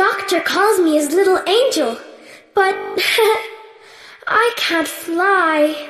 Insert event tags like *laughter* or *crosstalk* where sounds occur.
doctor calls me his little angel, but *laughs* I can't fly.